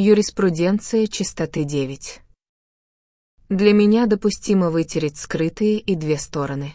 Юриспруденция чистоты 9. Для меня допустимо вытереть скрытые и две стороны.